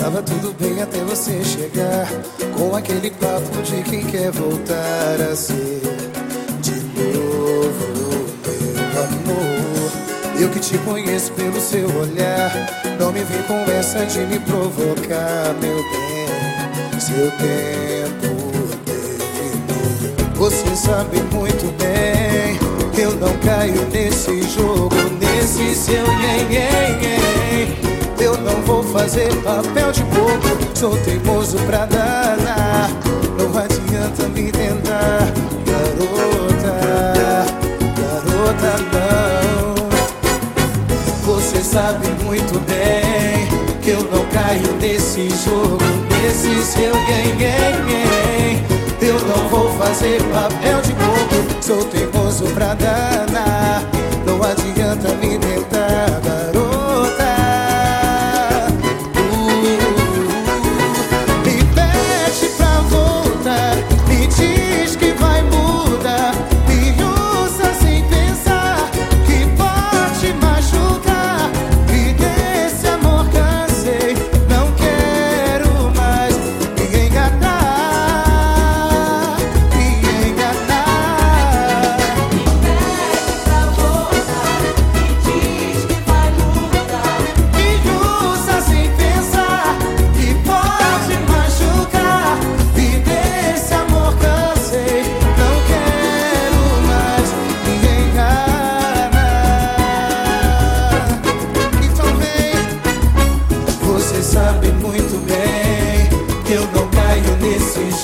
tava tudo bem até você chegar Com aquele papo de quem quer voltar a ser De novo, meu amor. Eu que te conheço pelo seu olhar Não me vem com essa de me provocar, meu bem. Seu tempo terminou. Você sabe muito bem Eu não caio nesse fazer papel de bobo. Sou teimoso pra danar. Não adianta me tentar Garota, garota não. Você sabe muito bem Que eu não caio nesse jogo Nesse seu game Eu não vou fazer papel de bobo. Sou teimoso pra danar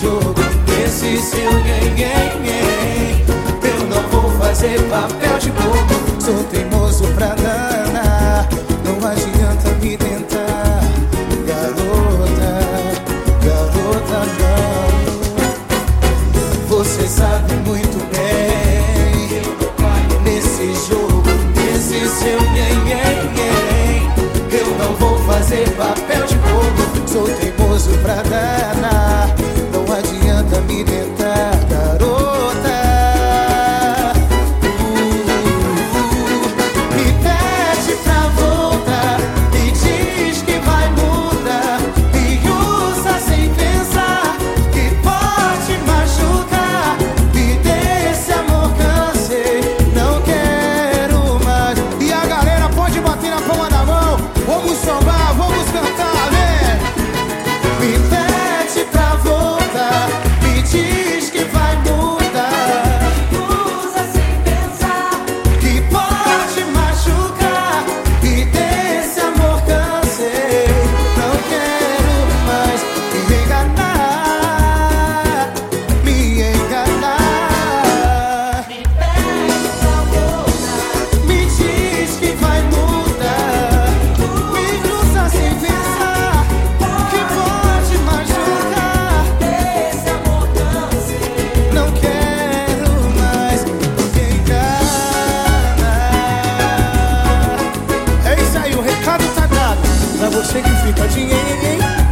jogo, esse seu ninguém. Eu não vou fazer papel de bobo, sou teimoso pra danar. Não adianta me tentar, garota, garota não. Você sabe muito bem, nesse jogo, nesse seu ninguém. Eu não vou fazer papel de bobo, sou teimoso você que fica dinheiro